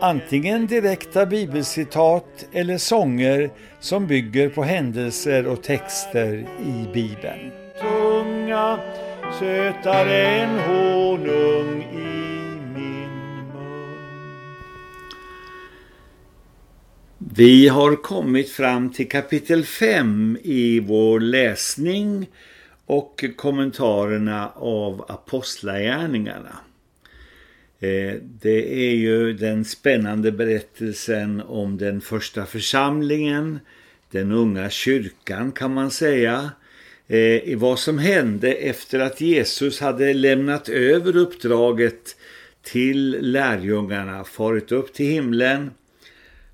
antingen direkta bibelcitat eller sånger som bygger på händelser och texter i Bibeln. Tunga, sötare än honung i min mun. Vi har kommit fram till kapitel 5 i vår läsning och kommentarerna av apostlagärningarna. Eh, det är ju den spännande berättelsen om den första församlingen, den unga kyrkan kan man säga, eh, i vad som hände efter att Jesus hade lämnat över uppdraget till lärjungarna, farit upp till himlen.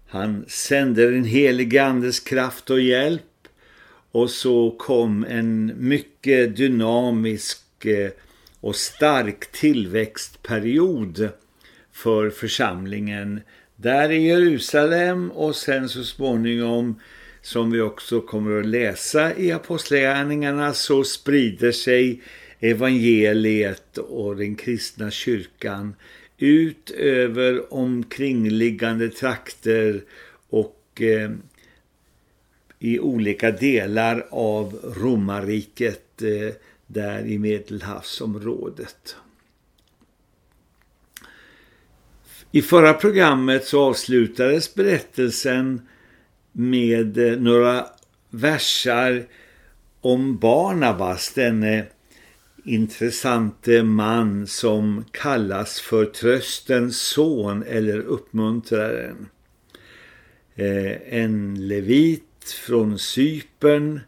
Han sände en helig andes kraft och hjälp och så kom en mycket dynamisk eh, och stark tillväxtperiod för församlingen där i Jerusalem och sen så småningom som vi också kommer att läsa i apostlagärningarna så sprider sig evangeliet och den kristna kyrkan ut över omkringliggande trakter och eh, i olika delar av romarriket eh, där i Medelhavsområdet. I förra programmet så avslutades berättelsen med eh, några versar om Barnabas, denne intressante man som kallas för tröstens son eller uppmuntraren. Eh, en levit från Cypern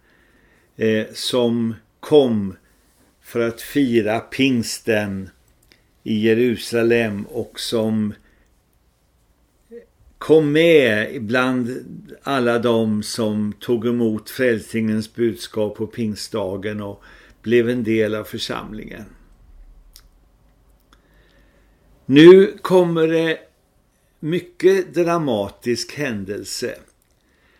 eh, som kom för att fira pingsten i Jerusalem och som kom med bland alla de som tog emot frälsningens budskap på pingstdagen och blev en del av församlingen. Nu kommer det mycket dramatisk händelse.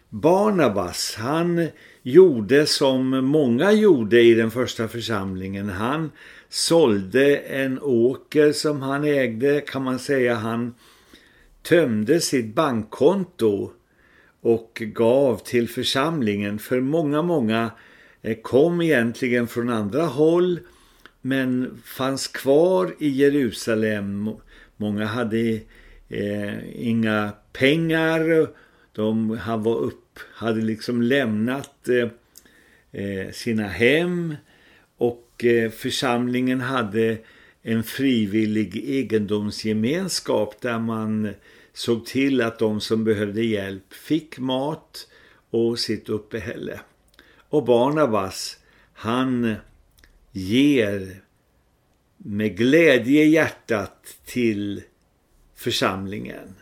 Barnabas, han gjorde som många gjorde i den första församlingen. Han sålde en åker som han ägde, kan man säga. Han tömde sitt bankkonto och gav till församlingen. För många, många eh, kom egentligen från andra håll men fanns kvar i Jerusalem. Många hade eh, inga pengar. De var upp hade liksom lämnat eh, eh, sina hem och eh, församlingen hade en frivillig egendomsgemenskap där man såg till att de som behövde hjälp fick mat och sitt uppehälle. Och Barnabas, han ger med glädje hjärtat till församlingen.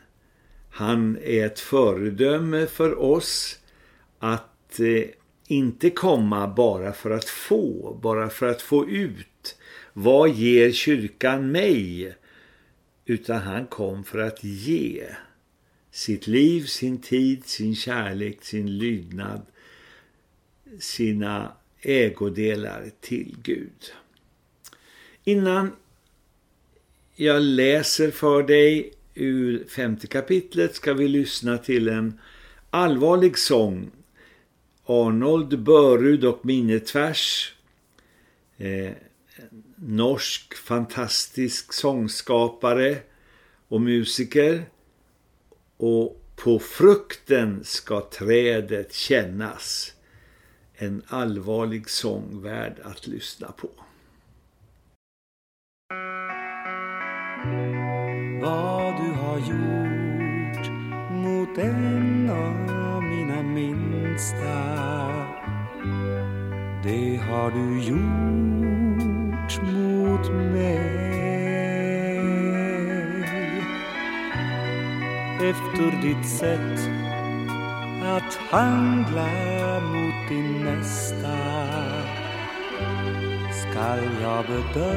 Han är ett föredöme för oss att eh, inte komma bara för att få, bara för att få ut. Vad ger kyrkan mig? Utan han kom för att ge sitt liv, sin tid, sin kärlek, sin lydnad, sina ägodelar till Gud. Innan jag läser för dig ur femte kapitlet ska vi lyssna till en allvarlig sång. Arnold Börud och Minnetvärs. Eh, norsk fantastisk sångskapare och musiker. Och på frukten ska trädet kännas. En allvarlig sång värd att lyssna på. Vad har gjort mot en av mina minsta. Det har du gjort mot mig. Efter ditt sätt att handla mot din nästa skall jag bedöma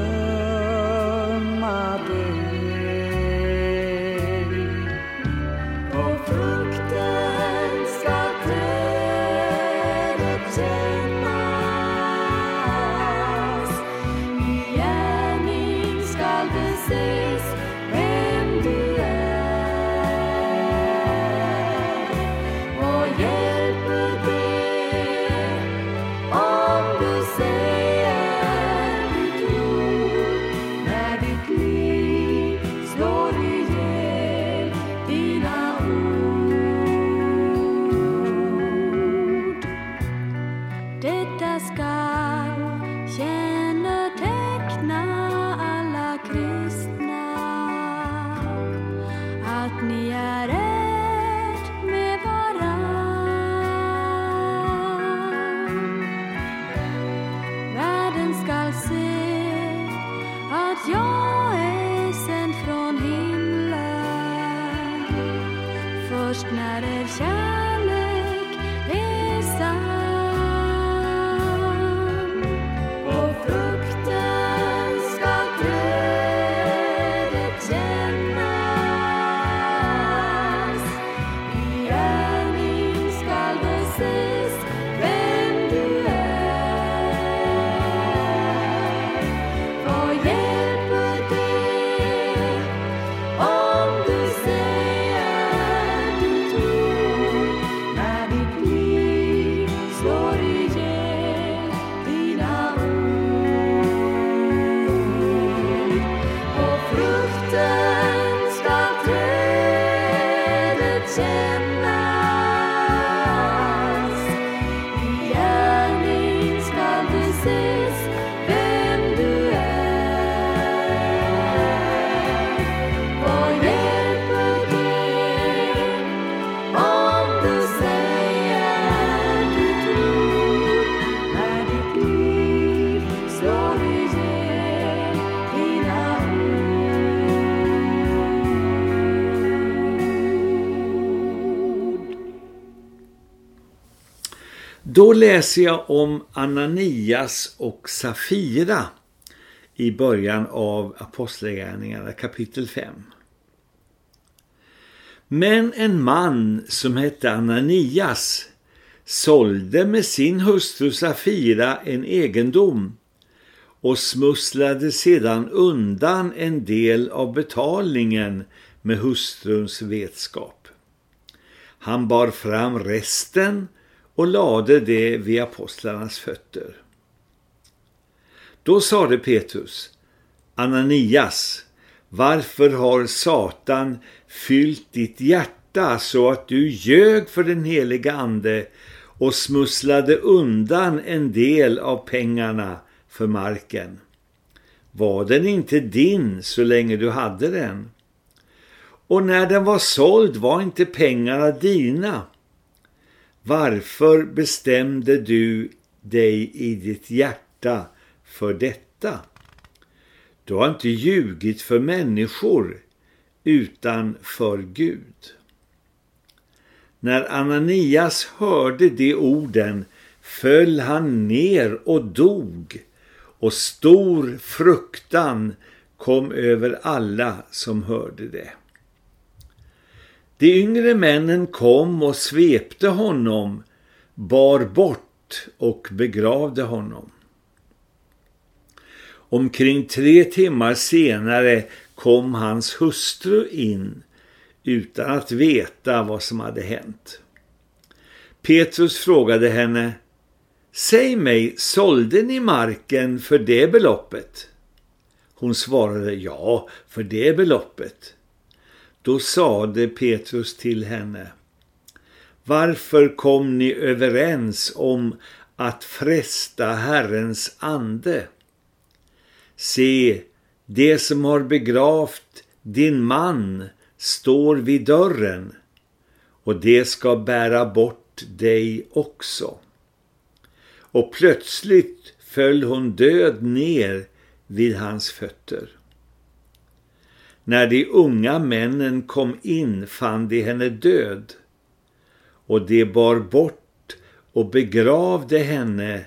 dig. Då läser jag om Ananias och Safira i början av Apostlagärningarna kapitel 5. Men en man som hette Ananias sålde med sin hustru Safira en egendom och smusslade sedan undan en del av betalningen med hustruns vetskap. Han bar fram resten och lade det vid apostlarnas fötter. Då sade Petrus, Ananias, varför har Satan fyllt ditt hjärta så att du ljög för den heliga ande och smusslade undan en del av pengarna för marken? Var den inte din så länge du hade den? Och när den var såld var inte pengarna dina? Varför bestämde du dig i ditt hjärta för detta? Du har inte ljugit för människor utan för Gud. När Ananias hörde de orden föll han ner och dog och stor fruktan kom över alla som hörde det. De yngre männen kom och svepte honom, bar bort och begravde honom. Omkring tre timmar senare kom hans hustru in utan att veta vad som hade hänt. Petrus frågade henne, Säg mig, sålde ni marken för det beloppet? Hon svarade, ja, för det beloppet. Då sade Petrus till henne, Varför kom ni överens om att fresta Herrens ande? Se, det som har begravt din man står vid dörren och det ska bära bort dig också. Och plötsligt föll hon död ner vid hans fötter. När de unga männen kom in fann de henne död och de bar bort och begravde henne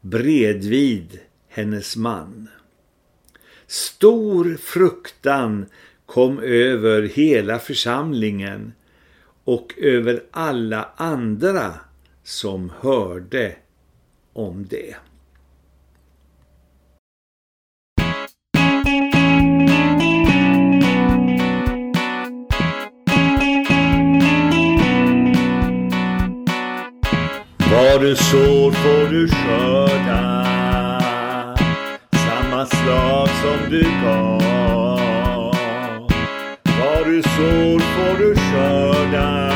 bredvid hennes man. Stor fruktan kom över hela församlingen och över alla andra som hörde om det. Vad du sår får du skörda. Samma slag som du gav. Vad du sår får du skörda.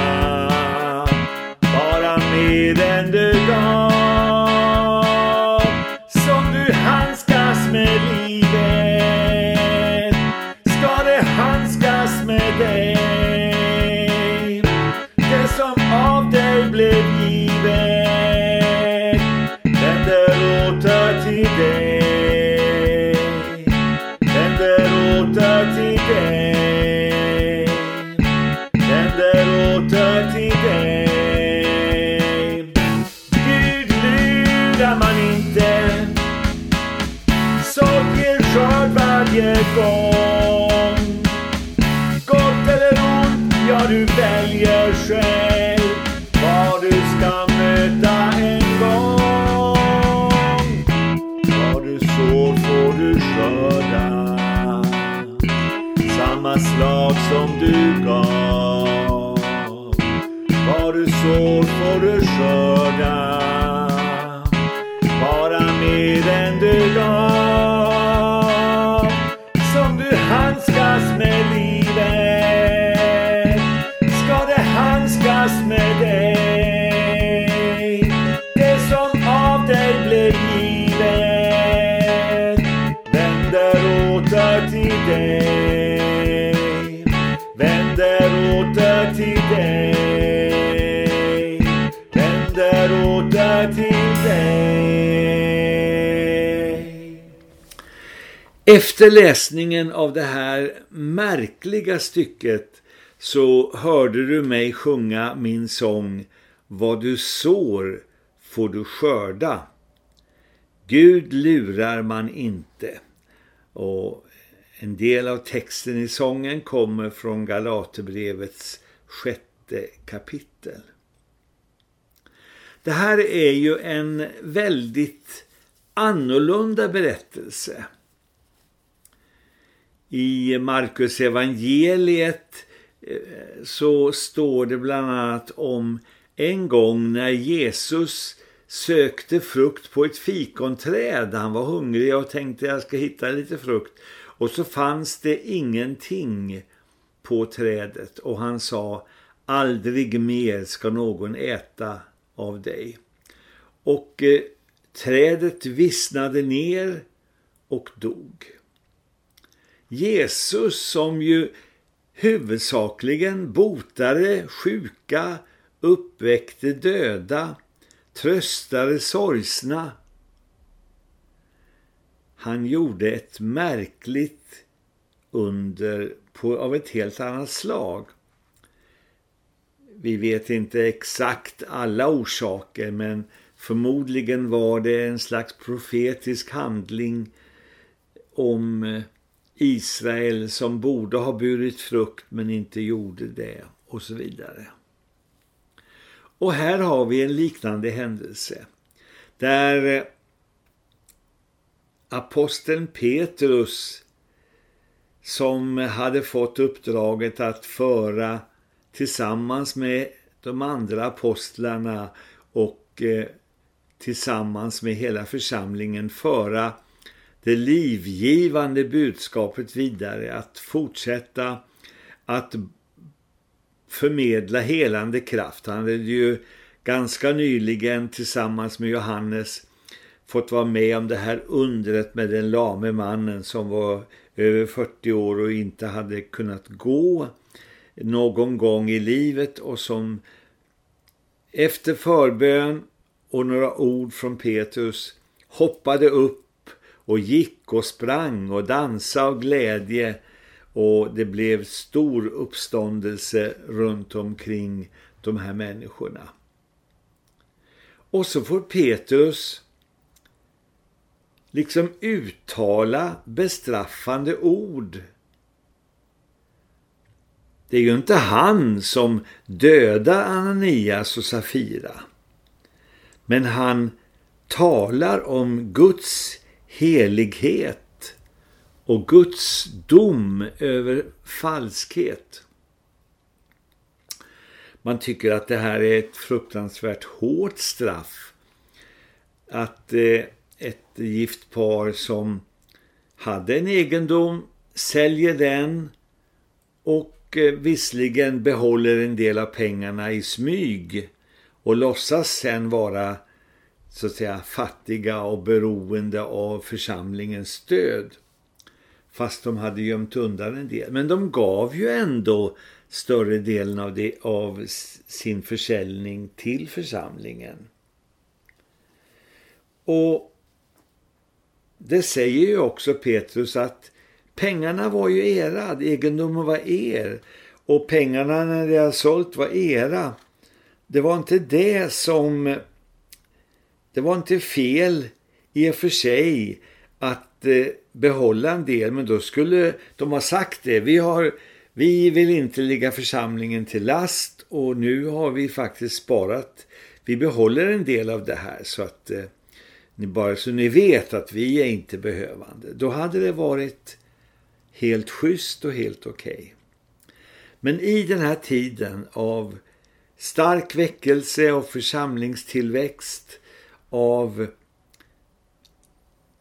Bara mer än du Efter läsningen av det här märkliga stycket så hörde du mig sjunga min sång Vad du sår får du skörda. Gud lurar man inte. Och en del av texten i sången kommer från Galaterbrevets sjätte kapitel. Det här är ju en väldigt annorlunda berättelse. I Markus evangeliet eh, så står det bland annat om en gång när Jesus sökte frukt på ett fikonträd. Han var hungrig och tänkte jag ska hitta lite frukt. Och så fanns det ingenting på trädet och han sa aldrig mer ska någon äta av dig. Och eh, trädet vissnade ner och dog. Jesus som ju huvudsakligen botade sjuka, uppväckte döda, tröstade sorgsna. Han gjorde ett märkligt under på, av ett helt annat slag. Vi vet inte exakt alla orsaker men förmodligen var det en slags profetisk handling om eh, Israel som borde ha burit frukt men inte gjorde det och så vidare. Och här har vi en liknande händelse där eh, aposteln Petrus som hade fått uppdraget att föra tillsammans med de andra apostlarna och eh, tillsammans med hela församlingen föra det livgivande budskapet vidare, att fortsätta att förmedla helande kraft. Han hade ju ganska nyligen tillsammans med Johannes fått vara med om det här undret med den lame mannen som var över 40 år och inte hade kunnat gå någon gång i livet och som efter förbön och några ord från Petrus hoppade upp och gick och sprang och dansade av glädje och det blev stor uppståndelse runt omkring de här människorna. Och så får Petrus liksom uttala bestraffande ord. Det är ju inte han som dödar Ananias och Safira. Men han talar om Guds helighet och Guds dom över falskhet. Man tycker att det här är ett fruktansvärt hårt straff. Att eh, ett gift par som hade en egendom säljer den och eh, visserligen behåller en del av pengarna i smyg och låtsas sen vara så att säga fattiga och beroende av församlingens stöd. Fast de hade gömt undan en del. Men de gav ju ändå större delen av, det, av sin försäljning till församlingen. Och det säger ju också Petrus att pengarna var ju era, egendomen var er. Och pengarna när de har sålt var era. Det var inte det som... Det var inte fel i och för sig att eh, behålla en del. Men då skulle de ha sagt det. Vi, har, vi vill inte ligga församlingen till last. Och nu har vi faktiskt sparat. Vi behåller en del av det här. Så att eh, ni bara så ni vet att vi är inte behövande. Då hade det varit helt schysst och helt okej. Okay. Men i den här tiden av stark väckelse och församlingstillväxt, av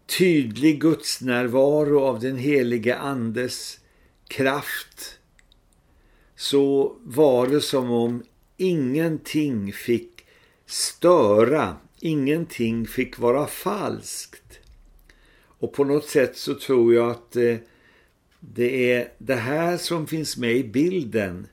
tydlig gudsnärvaro av den heliga andes kraft, så var det som om ingenting fick störa, ingenting fick vara falskt. Och på något sätt så tror jag att eh, det är det här som finns med i bilden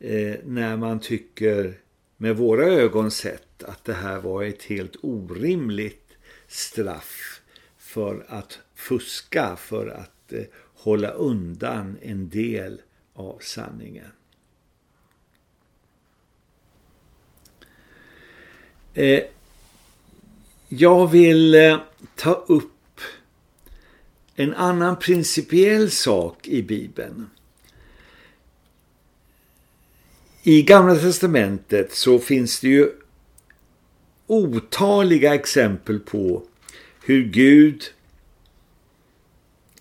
eh, när man tycker med våra ögon sett att det här var ett helt orimligt straff för att fuska, för att eh, hålla undan en del av sanningen. Eh, jag vill eh, ta upp en annan principiell sak i Bibeln. I Gamla testamentet så finns det ju otaliga exempel på hur Gud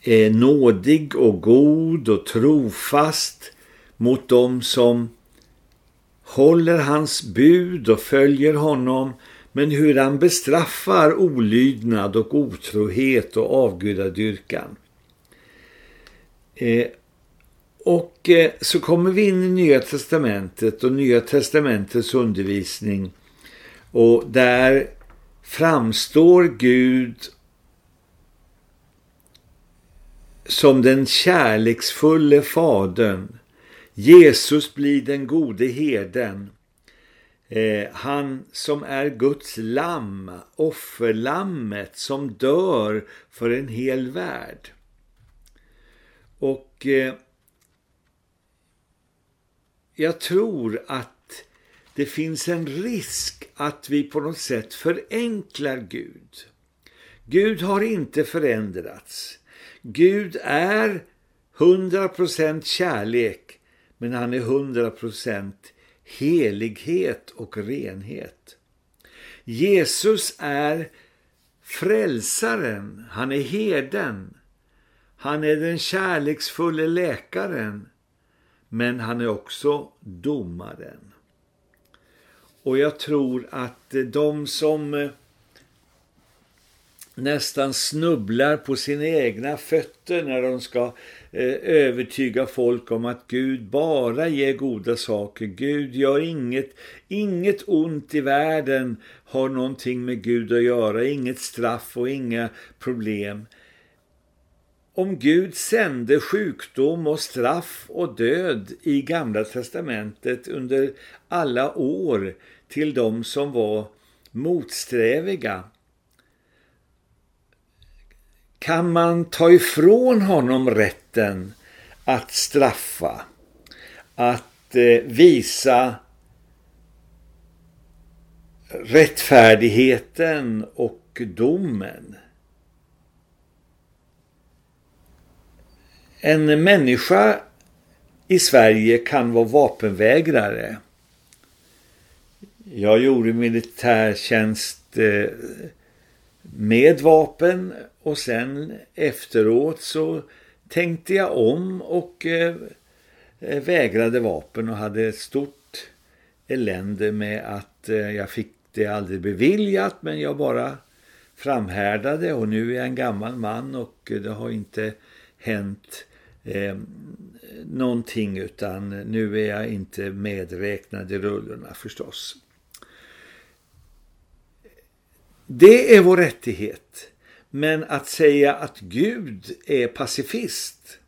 är nådig och god och trofast mot dem som håller hans bud och följer honom men hur han bestraffar olydnad och otrohet och avgudadyrkan. Eh, och eh, så kommer vi in i Nya Testamentet och Nya Testamentets undervisning och där framstår Gud som den kärleksfulle fadern. Jesus blir den gode herden Eh, han som är Guds lamm, offerlammet som dör för en hel värld. Och eh, jag tror att det finns en risk att vi på något sätt förenklar Gud. Gud har inte förändrats. Gud är 100% kärlek men han är 100% helighet och renhet. Jesus är frälsaren, han är herden, han är den kärleksfulla läkaren, men han är också domaren. Och jag tror att eh, de som eh, nästan snubblar på sina egna fötter när de ska eh, övertyga folk om att Gud bara ger goda saker. Gud gör inget, inget ont i världen har någonting med Gud att göra, inget straff och inga problem. Om Gud sände sjukdom och straff och död i Gamla testamentet under alla år till de som var motsträviga kan man ta ifrån honom rätten att straffa, att eh, visa rättfärdigheten och domen. En människa i Sverige kan vara vapenvägrare. Jag gjorde militärtjänst eh, med vapen och sen efteråt så tänkte jag om och eh, eh, vägrade vapen och hade ett stort elände med att jag fick det aldrig beviljat men jag bara framhärdade och nu är jag en gammal man och det har inte hänt eh, någonting utan nu är jag inte medräknad i rullorna förstås. Det är vår rättighet. Men att säga att Gud är pacifist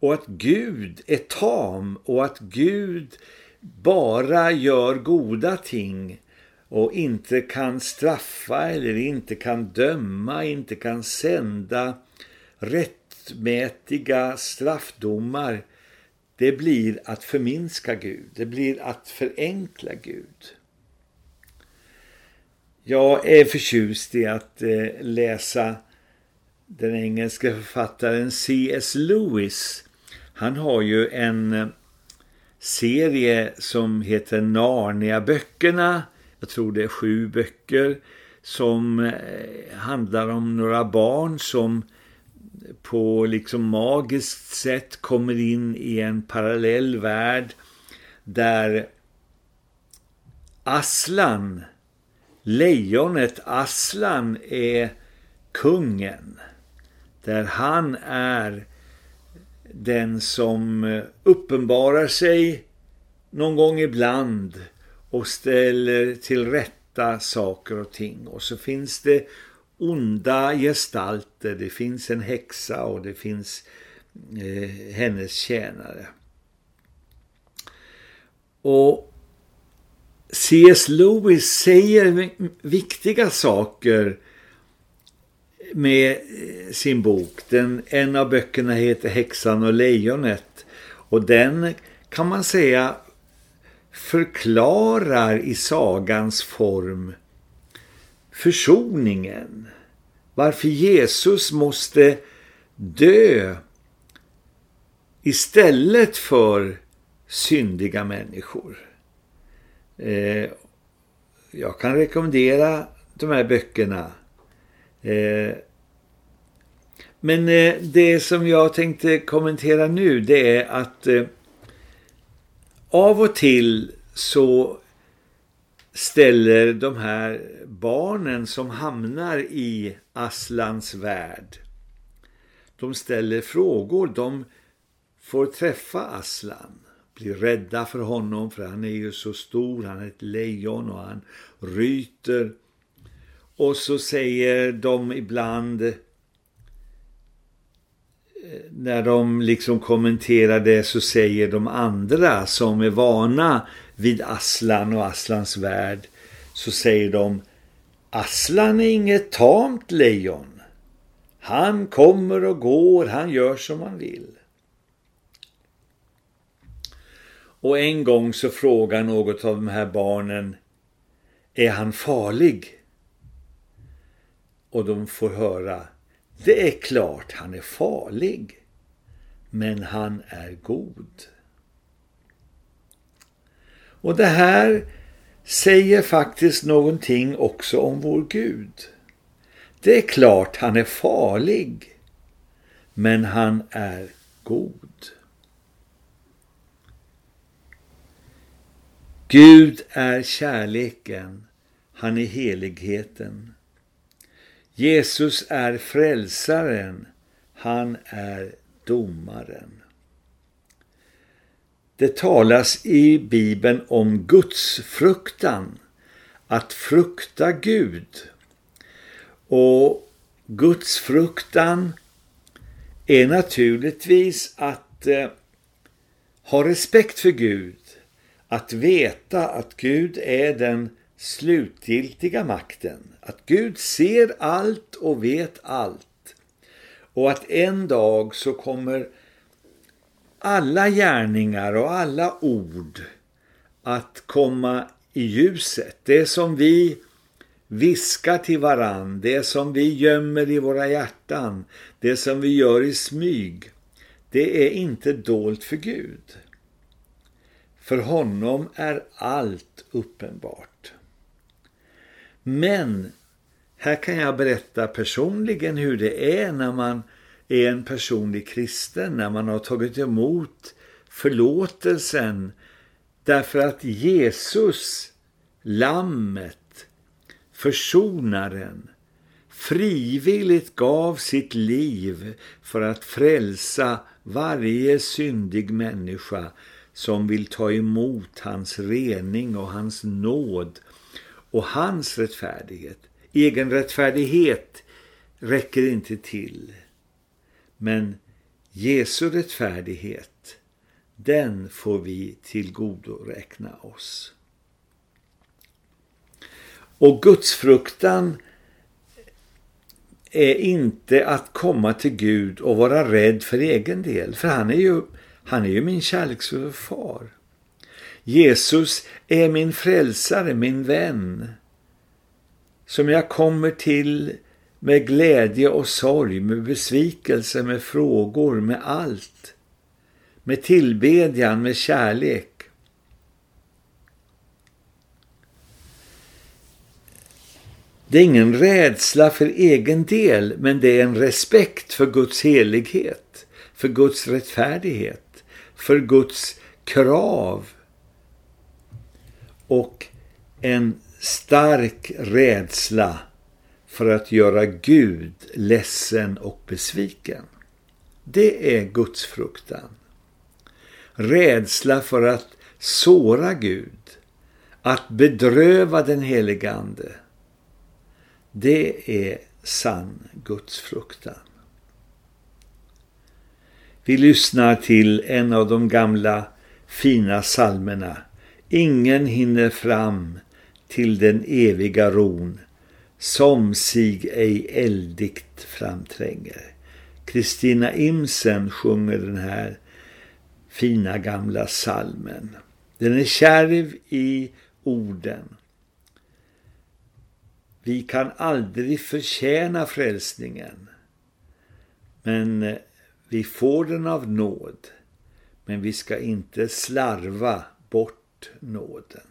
och att Gud är tam och att Gud bara gör goda ting och inte kan straffa eller inte kan döma, inte kan sända rättmätiga straffdomar. Det blir att förminska Gud, det blir att förenkla Gud. Jag är förtjust i att eh, läsa den engelska författaren C.S. Lewis. Han har ju en eh, serie som heter Narnia-böckerna. Jag tror det är sju böcker som eh, handlar om några barn som på liksom magiskt sätt kommer in i en parallell värld där Aslan Lejonet Aslan är kungen. Där han är den som eh, uppenbarar sig någon gång ibland och ställer till rätta saker och ting. Och så finns det onda gestalter, det finns en häxa och det finns eh, hennes tjänare. Och C.S. Lewis säger viktiga saker med eh, sin bok. Den, en av böckerna heter Häxan och lejonet och den kan man säga förklarar i sagans form försoningen. Varför Jesus måste dö istället för syndiga människor. Eh, jag kan rekommendera de här böckerna. Eh, men eh, det som jag tänkte kommentera nu det är att eh, av och till så ställer de här barnen som hamnar i Aslans värld. De ställer frågor, de får träffa Aslan blir rädda för honom för han är ju så stor, han är ett lejon och han ryter. Och så säger de ibland eh, när de liksom kommenterar det så säger de andra som är vana vid Aslan och Aslans värld så säger de Aslan är inget tamt lejon. Han kommer och går, han gör som han vill. Och en gång så frågar något av de här barnen Är han farlig? Och de får höra Det är klart han är farlig Men han är god. Och det här säger faktiskt någonting också om vår Gud. Det är klart han är farlig men han är god. Gud är kärleken, han är heligheten. Jesus är frälsaren, han är domaren. Det talas i Bibeln om Guds fruktan, att frukta Gud. Och Guds fruktan är naturligtvis att eh, ha respekt för Gud, att veta att Gud är den slutgiltiga makten. Att Gud ser allt och vet allt. Och att en dag så kommer alla gärningar och alla ord att komma i ljuset. Det som vi viskar till varann, det som vi gömmer i våra hjärtan, det som vi gör i smyg, det är inte dolt för Gud. För honom är allt uppenbart. Men här kan jag berätta personligen hur det är när man är en personlig kristen, när man har tagit emot förlåtelsen därför att Jesus, lammet, försonaren, frivilligt gav sitt liv för att frälsa varje syndig människa som vill ta emot hans rening och hans nåd och hans rättfärdighet. Egen rättfärdighet räcker inte till. Men Jesu rättfärdighet, den får vi tillgodoräkna oss. Och Guds fruktan är inte att komma till Gud och vara rädd för egen del. För han är ju, han är ju min kärleksfulla far. Jesus är min frälsare, min vän. Som jag kommer till med glädje och sorg, med besvikelse, med frågor, med allt. Med tillbedjan, med kärlek. Det är ingen rädsla för egen del, men det är en respekt för Guds helighet, för Guds rättfärdighet, för Guds krav och en stark rädsla för att göra Gud ledsen och besviken. Det är Guds fruktan. Rädsla för att såra Gud, att bedröva den helige Ande. Det är sann Guds fruktan. Vi lyssnar till en av de gamla fina salmerna. Ingen hinner fram till den eviga ron som sig ej eldigt framtränger. Kristina Imsen sjunger den här fina gamla salmen. Den är kärv i orden. Vi kan aldrig förtjäna frälsningen. Men eh, vi får den av nåd. Men vi ska inte slarva bort nåden.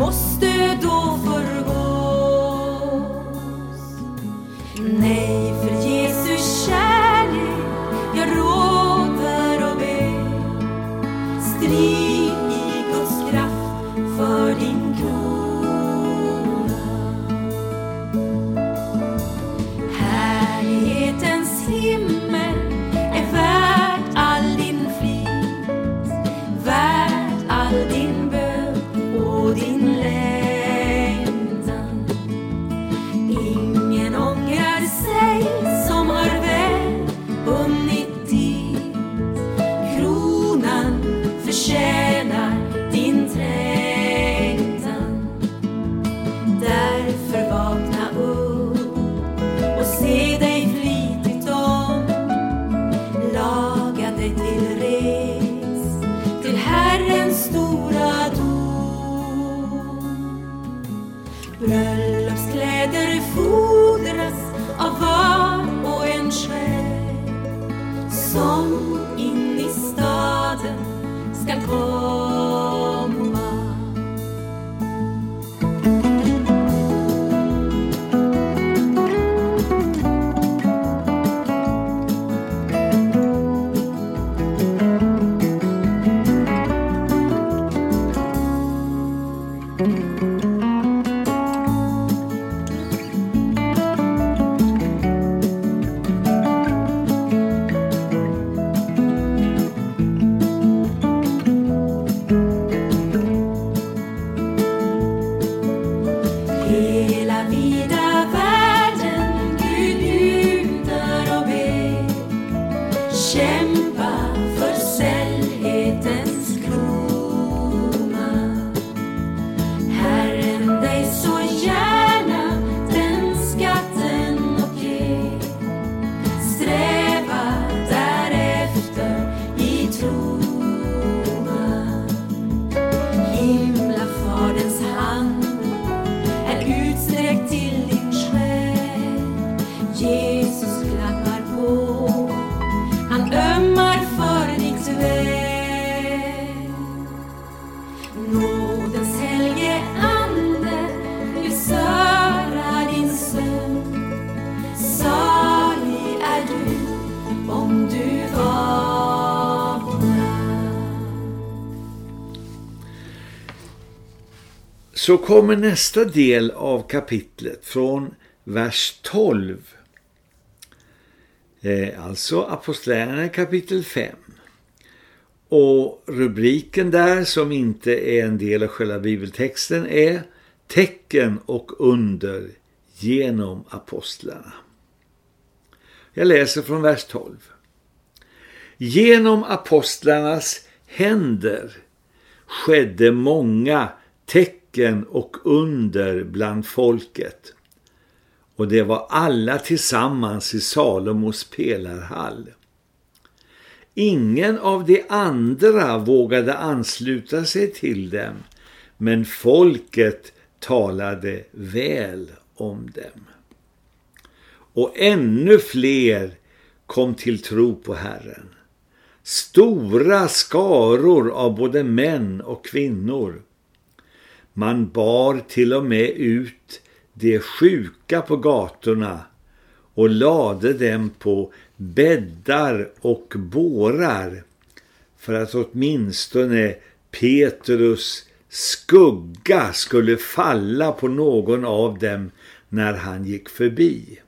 Måste Så kommer nästa del av kapitlet från vers 12. Eh, alltså Apostlagärningarna kapitel 5. Och rubriken där som inte är en del av själva bibeltexten är Tecken och under genom apostlarna. Jag läser från vers 12. Genom apostlarnas händer skedde många tecken och under bland folket. Och det var alla tillsammans i Salomos pelarhall. Ingen av de andra vågade ansluta sig till dem, men folket talade väl om dem. Och ännu fler kom till tro på Herren. Stora skaror av både män och kvinnor. Man bar till och med ut de sjuka på gatorna och lade dem på bäddar och bårar för att åtminstone Petrus skugga skulle falla på någon av dem när han gick förbi.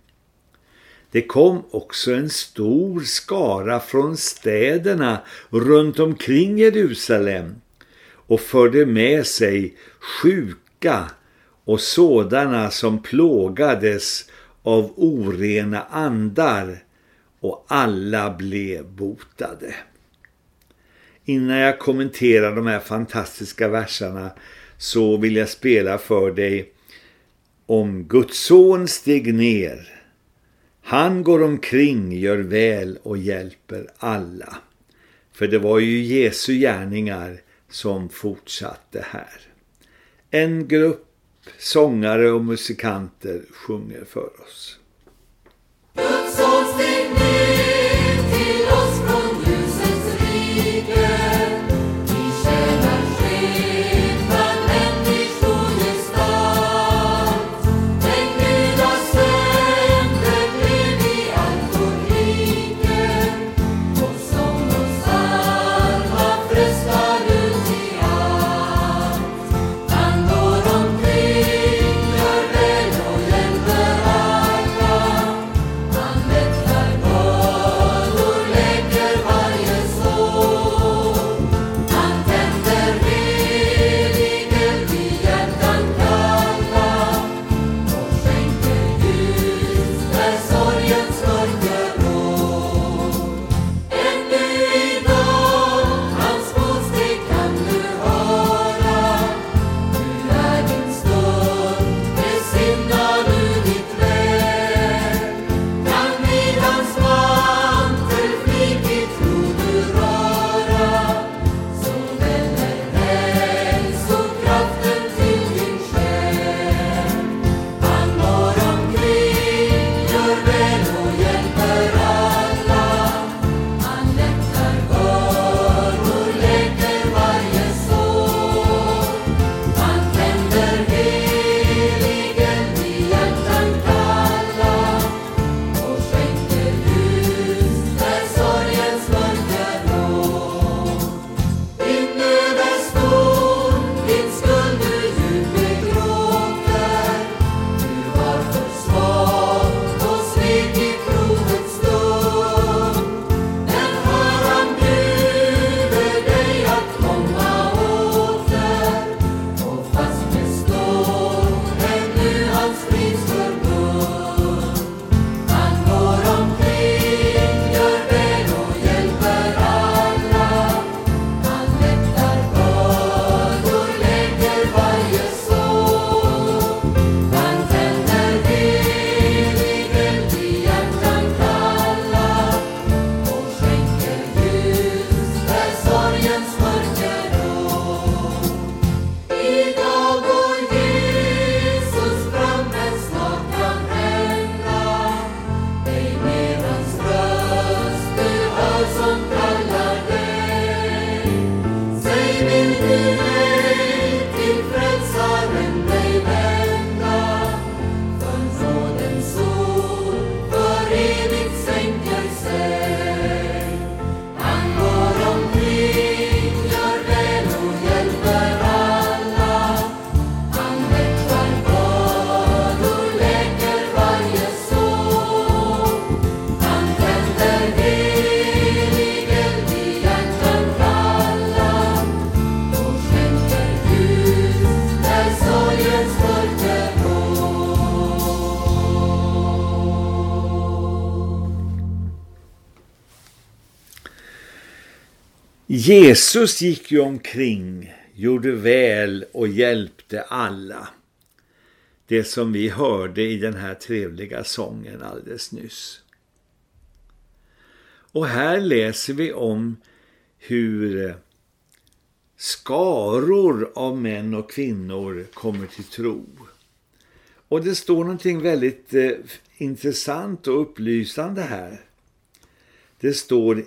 Det kom också en stor skara från städerna runt omkring Jerusalem och förde med sig sjuka och sådana som plågades av orena andar och alla blev botade. Innan jag kommenterar de här fantastiska verserna så vill jag spela för dig om Guds son steg ner. Han går omkring, gör väl och hjälper alla. För det var ju Jesu gärningar som fortsatte här. En grupp sångare och musikanter sjunger för oss. Jesus gick ju omkring, gjorde väl och hjälpte alla. Det som vi hörde i den här trevliga sången alldeles nyss. Och här läser vi om hur skaror av män och kvinnor kommer till tro. Och det står någonting väldigt eh, intressant och upplysande här. Det står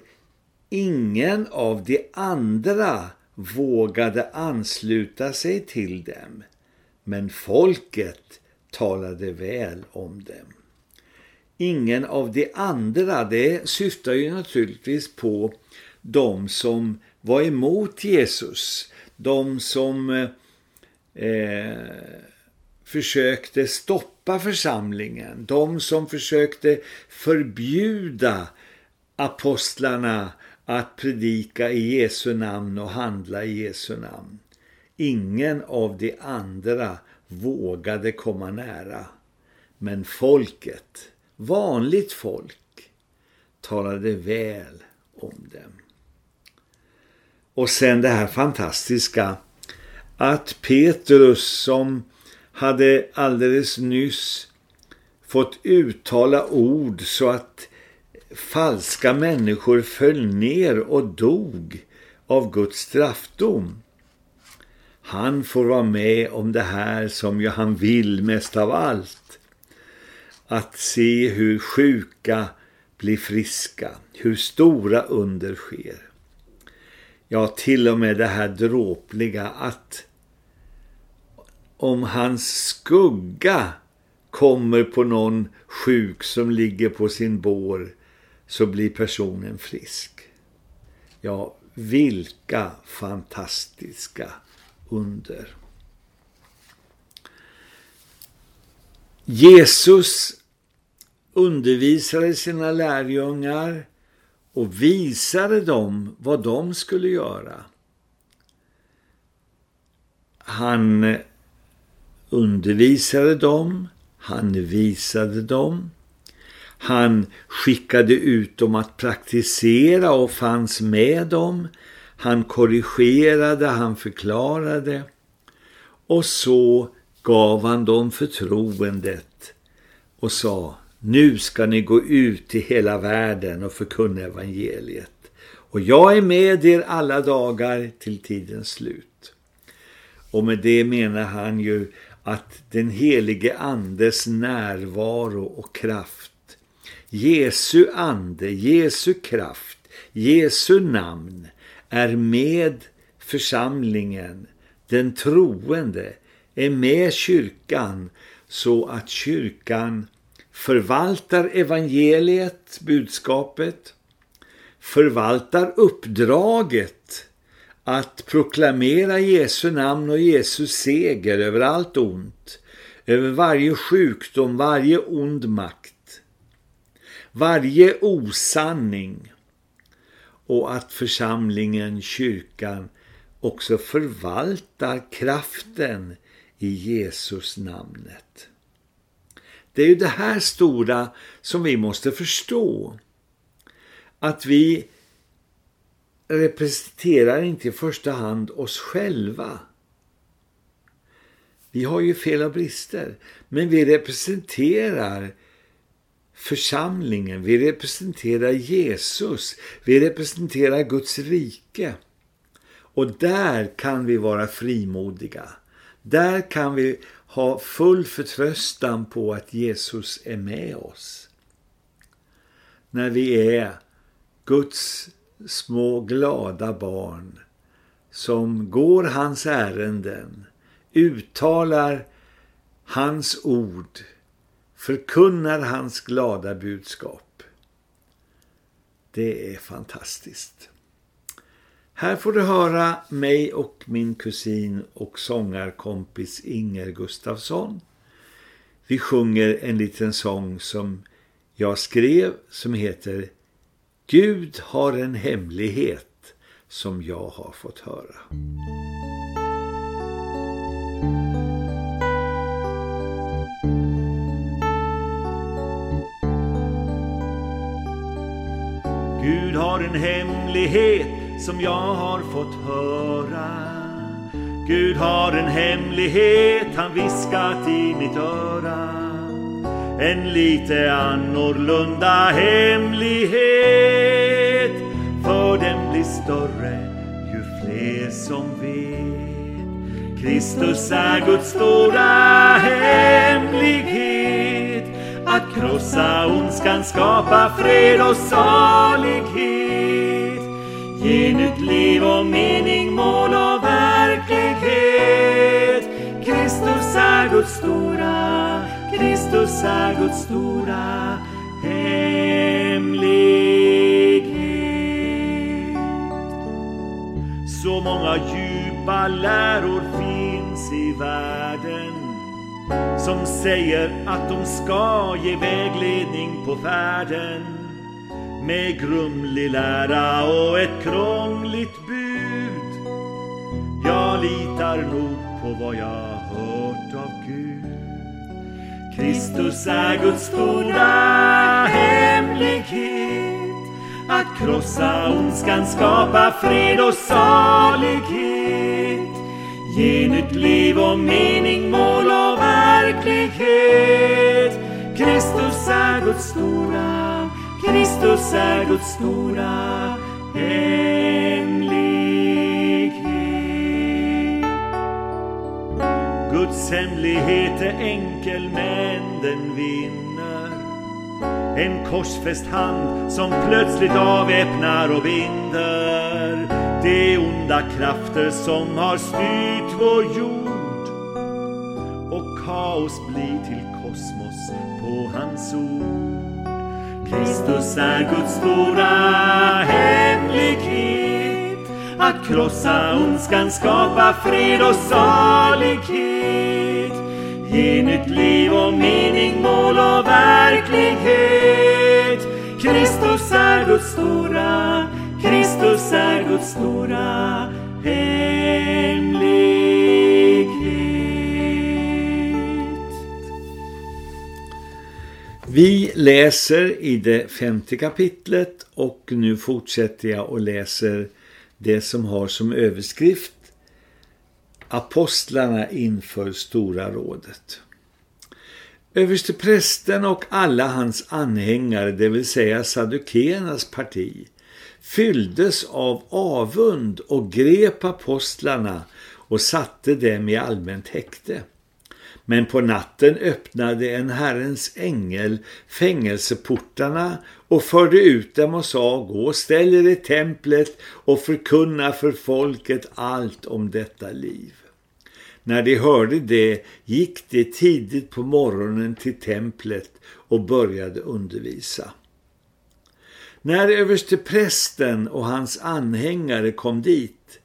ingen av de andra vågade ansluta sig till dem, men folket talade väl om dem. Ingen av de andra, det syftar ju naturligtvis på de som var emot Jesus, de som eh, försökte stoppa församlingen, de som försökte förbjuda apostlarna att predika i Jesu namn och handla i Jesu namn. Ingen av de andra vågade komma nära. Men folket, vanligt folk, talade väl om dem. Och sen det här fantastiska att Petrus som hade alldeles nyss fått uttala ord så att falska människor föll ner och dog av Guds straffdom. Han får vara med om det här som ju han vill mest av allt. Att se hur sjuka blir friska, hur stora under sker. Ja, till och med det här dråpliga att om hans skugga kommer på någon sjuk som ligger på sin bår så blir personen frisk. Ja, vilka fantastiska under. Jesus undervisade sina lärjungar och visade dem vad de skulle göra. Han undervisade dem, han visade dem, han skickade ut dem att praktisera och fanns med dem. Han korrigerade, han förklarade. Och så gav han dem förtroendet och sa nu ska ni gå ut i hela världen och förkunna evangeliet. Och jag är med er alla dagar till tidens slut. Och med det menar han ju att den helige andes närvaro och kraft Jesu ande, Jesu kraft, Jesu namn är med församlingen, den troende, är med kyrkan så att kyrkan förvaltar evangeliet, budskapet, förvaltar uppdraget att proklamera Jesu namn och Jesu seger över allt ont, över varje sjukdom, varje ond makt varje osanning och att församlingen, kyrkan också förvaltar kraften i Jesus namnet. Det är ju det här stora som vi måste förstå. Att vi representerar inte i första hand oss själva. Vi har ju fel och brister, men vi representerar församlingen, vi representerar Jesus, vi representerar Guds rike. Och där kan vi vara frimodiga. Där kan vi ha full förtröstan på att Jesus är med oss. När vi är Guds små glada barn som går hans ärenden, uttalar hans ord förkunnar hans glada budskap. Det är fantastiskt. Här får du höra mig och min kusin och sångarkompis Inger Gustafsson. Vi sjunger en liten sång som jag skrev som heter Gud har en hemlighet som jag har fått höra. En hemlighet som jag har fått höra. Gud har en hemlighet han viskat i mitt öra. En lite annorlunda hemlighet. För den blir större ju fler som vet. Kristus är Guds stora hemlighet. Att krossa ondskan, skapa fred och salighet. Ge nytt liv och mening, mål och verklighet. Kristus är Guds stora, Kristus är Guds stora hemlighet. Så många djupa läror finns i världen som säger att de ska ge vägledning på färden med grumlig lära och ett krångligt bud. Jag litar nog på vad jag hört av Gud. Kristus är Guds stora hemlighet. Att krossa ondskan, skapa fred och salighet. Ge nytt liv och mening, mål och verklighet. Kristus är Guds stora, Kristus är Guds stora hemlighet. Guds hemlighet är enkel men den vinner. En korsfäst hand som plötsligt avväpnar och binder de onda krafter som har styrt vår jord och kaos blir till kosmos på hans ord. Kristus är Guds stora hemlighet. Att krossa ondskan, skapa fred och salighet. Ge nytt liv och mening, mål och verklighet. Kristus är Guds stora, Kristus är Guds stora hemlighet. Vi läser i det femte kapitlet och nu fortsätter jag och läser det som har som överskrift Apostlarna inför Stora rådet. Överste prästen och alla hans anhängare, det vill säga Saddukeernas parti, fylldes av avund och grep apostlarna och satte dem i allmänt häkte. Men på natten öppnade en Herrens ängel fängelseportarna och förde ut dem och sa, gå och ställ er i templet och förkunna för folket allt om detta liv. När de hörde det gick de tidigt på morgonen till templet och började undervisa. När överste prästen och hans anhängare kom dit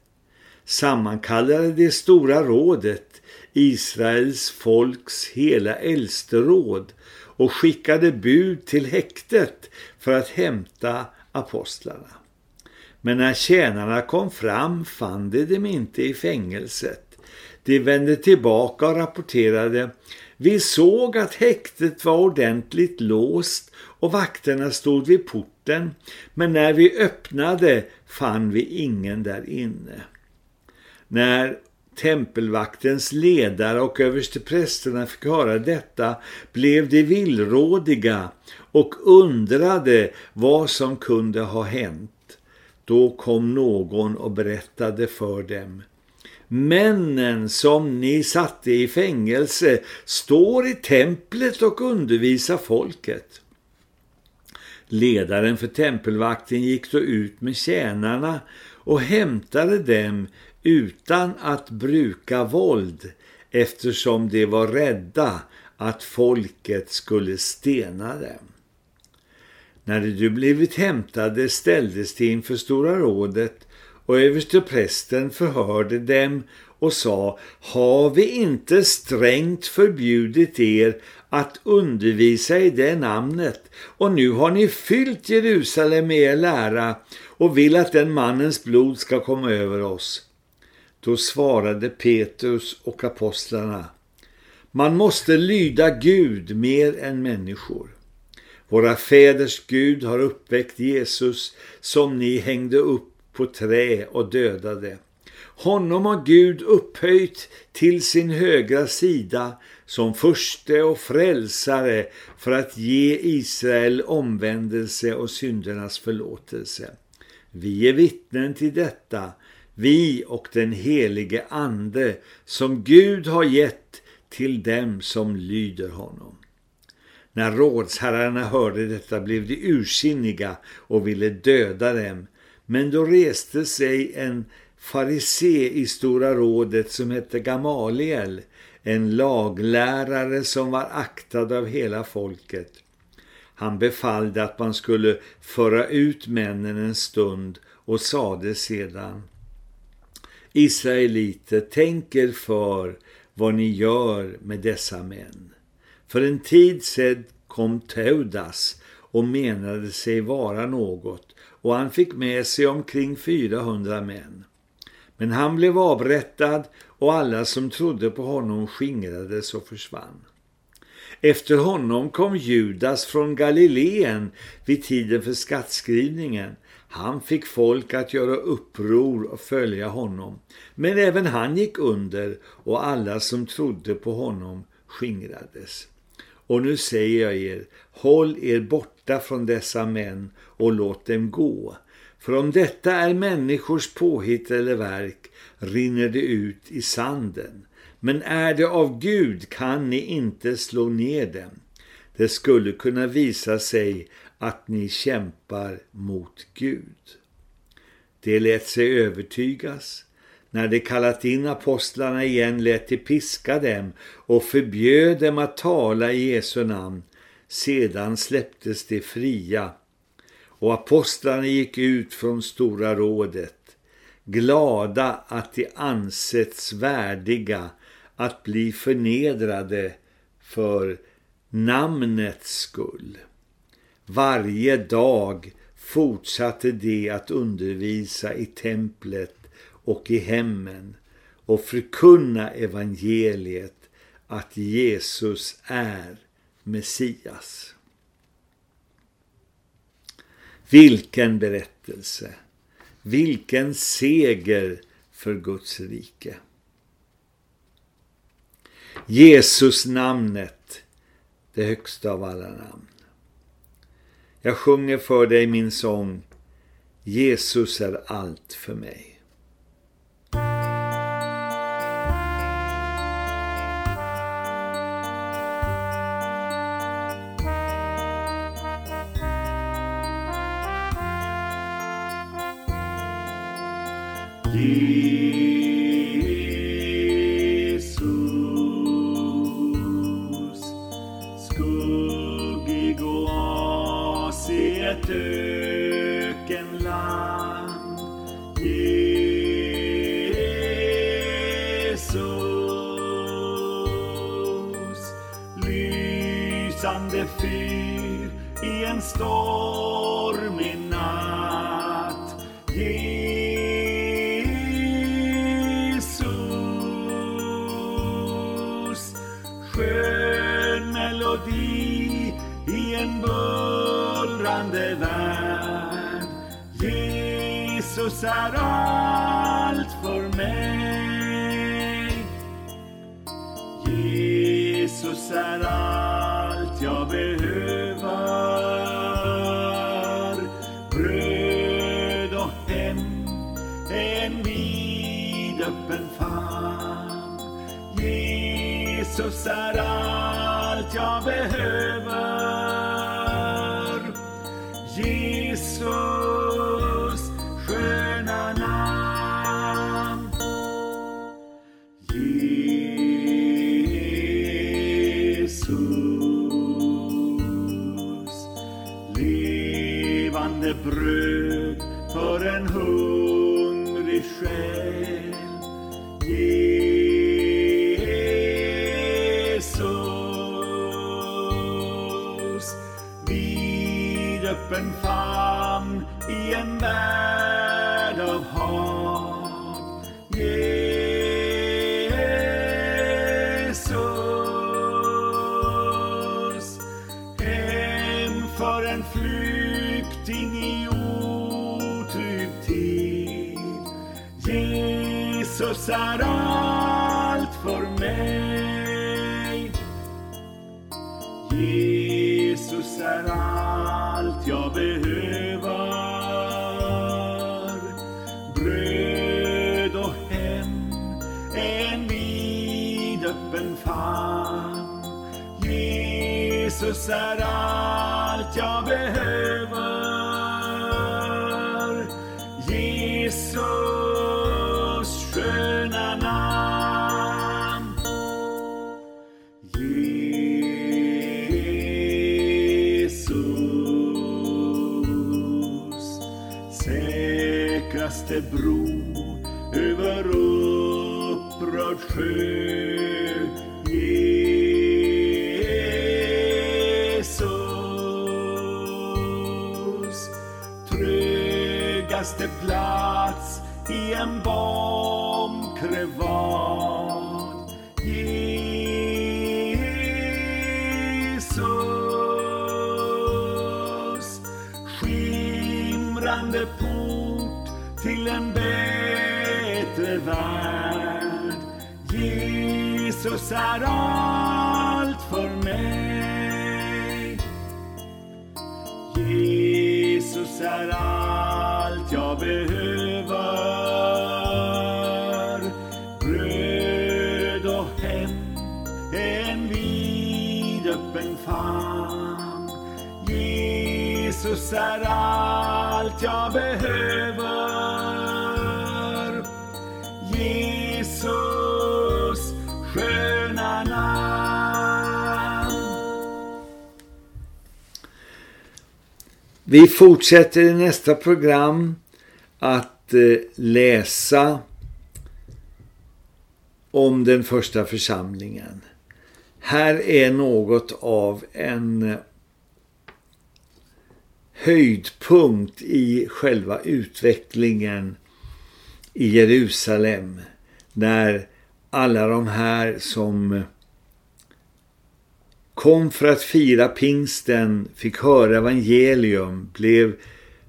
sammankallade det stora rådet Israels folks hela äldsteråd och skickade bud till häktet för att hämta apostlarna. Men när tjänarna kom fram fann de dem inte i fängelset. De vände tillbaka och rapporterade Vi såg att häktet var ordentligt låst och vakterna stod vid porten men när vi öppnade fann vi ingen där inne. När tempelvaktens ledare och översteprästerna fick höra detta blev de villrådiga och undrade vad som kunde ha hänt. Då kom någon och berättade för dem. Männen som ni satte i fängelse står i templet och undervisar folket. Ledaren för tempelvakten gick då ut med tjänarna och hämtade dem utan att bruka våld eftersom de var rädda att folket skulle stena dem. När de blivit hämtade ställdes de inför Stora rådet och översteprästen förhörde dem och sa Har vi inte strängt förbjudit er att undervisa i det namnet och nu har ni fyllt Jerusalem med er lära och vill att den mannens blod ska komma över oss. Då svarade Petrus och apostlarna Man måste lyda Gud mer än människor. Våra fäders Gud har uppväckt Jesus som ni hängde upp på trä och dödade. Honom har Gud upphöjt till sin högra sida som förste och frälsare för att ge Israel omvändelse och syndernas förlåtelse. Vi är vittnen till detta, vi och den helige ande som Gud har gett till dem som lyder honom. När rådsherrarna hörde detta blev de ursinniga och ville döda dem, men då reste sig en farisé i Stora rådet som hette Gamaliel, en laglärare som var aktad av hela folket. Han befallde att man skulle föra ut männen en stund och sade sedan Israeliter, tänker för vad ni gör med dessa män. För en tid sedan kom Teudas och menade sig vara något och han fick med sig omkring 400 män. Men han blev avrättad och alla som trodde på honom skingrades och försvann. Efter honom kom Judas från Galileen vid tiden för skattskrivningen. Han fick folk att göra uppror och följa honom. Men även han gick under och alla som trodde på honom skingrades. Och nu säger jag er, håll er borta från dessa män och låt dem gå. För om detta är människors påhitt eller verk rinner det ut i sanden. Men är det av Gud kan ni inte slå ner dem. Det skulle kunna visa sig att ni kämpar mot Gud. Det lät sig övertygas. När de kallat in apostlarna igen lät de piska dem och förbjöd dem att tala i Jesu namn. Sedan släpptes de fria och apostlarna gick ut från stora rådet glada att de ansetts värdiga att bli förnedrade för namnets skull. Varje dag fortsatte de att undervisa i templet och i hemmen och förkunna evangeliet att Jesus är Messias. Vilken berättelse! Vilken seger för Guds rike! Jesus namnet, det högsta av alla namn. Jag sjunger för dig min sång Jesus är allt för mig. En vidöppen famn. Jesus är allt jag behöver. Jesus. Hungrig Jesus är tryggaste plats i en bombkrevat. Jesus, skimrande port till en bättre värld. Jesus är allt för mig. Jesus är allt Är allt jag behöver. Jesus sköna namn. Vi fortsätter i nästa program att eh, läsa om den första församlingen. Här är något av en höjdpunkt i själva utvecklingen i Jerusalem när alla de här som kom för att fira pingsten, fick höra evangelium, blev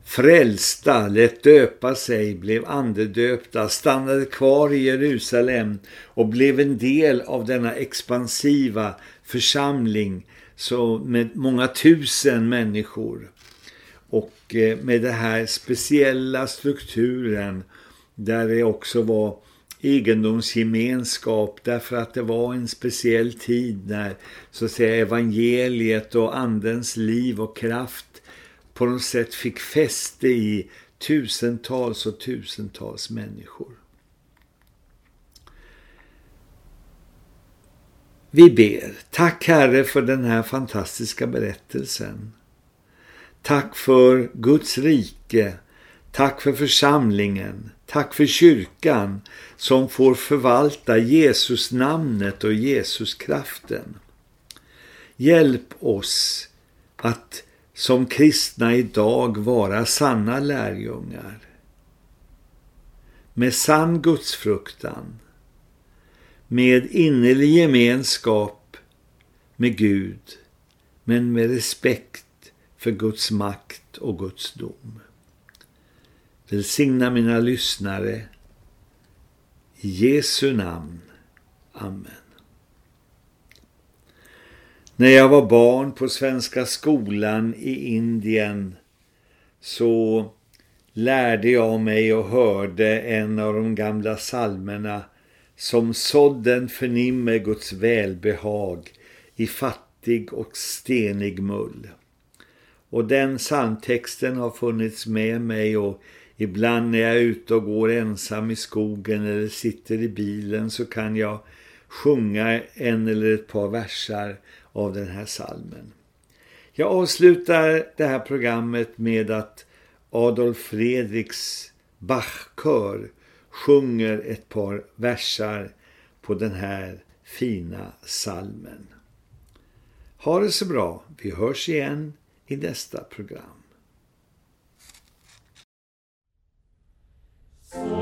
frälsta, lät döpa sig, blev andedöpta, stannade kvar i Jerusalem och blev en del av denna expansiva församling så med många tusen människor. Och eh, med den här speciella strukturen där det också var egendomsgemenskap därför att det var en speciell tid när så att säga evangeliet och andens liv och kraft på något sätt fick fäste i tusentals och tusentals människor. Vi ber, tack Herre för den här fantastiska berättelsen. Tack för Guds rike, tack för församlingen, tack för kyrkan som får förvalta Jesus namnet och Jesus kraften. Hjälp oss att som kristna idag vara sanna lärjungar. Med sann gudsfruktan, med innerlig gemenskap med Gud, men med respekt för Guds makt och Guds dom. Välsigna mina lyssnare. I Jesu namn. Amen. När jag var barn på Svenska skolan i Indien så lärde jag mig och hörde en av de gamla salmerna som sådden förnimmer Guds välbehag i fattig och stenig mull. Och den psalmtexten har funnits med mig och ibland när jag är ute och går ensam i skogen eller sitter i bilen så kan jag sjunga en eller ett par versar av den här salmen. Jag avslutar det här programmet med att Adolf Fredriks Bachkör sjunger ett par versar på den här fina salmen. Ha det så bra, vi hörs igen i nästa program. Så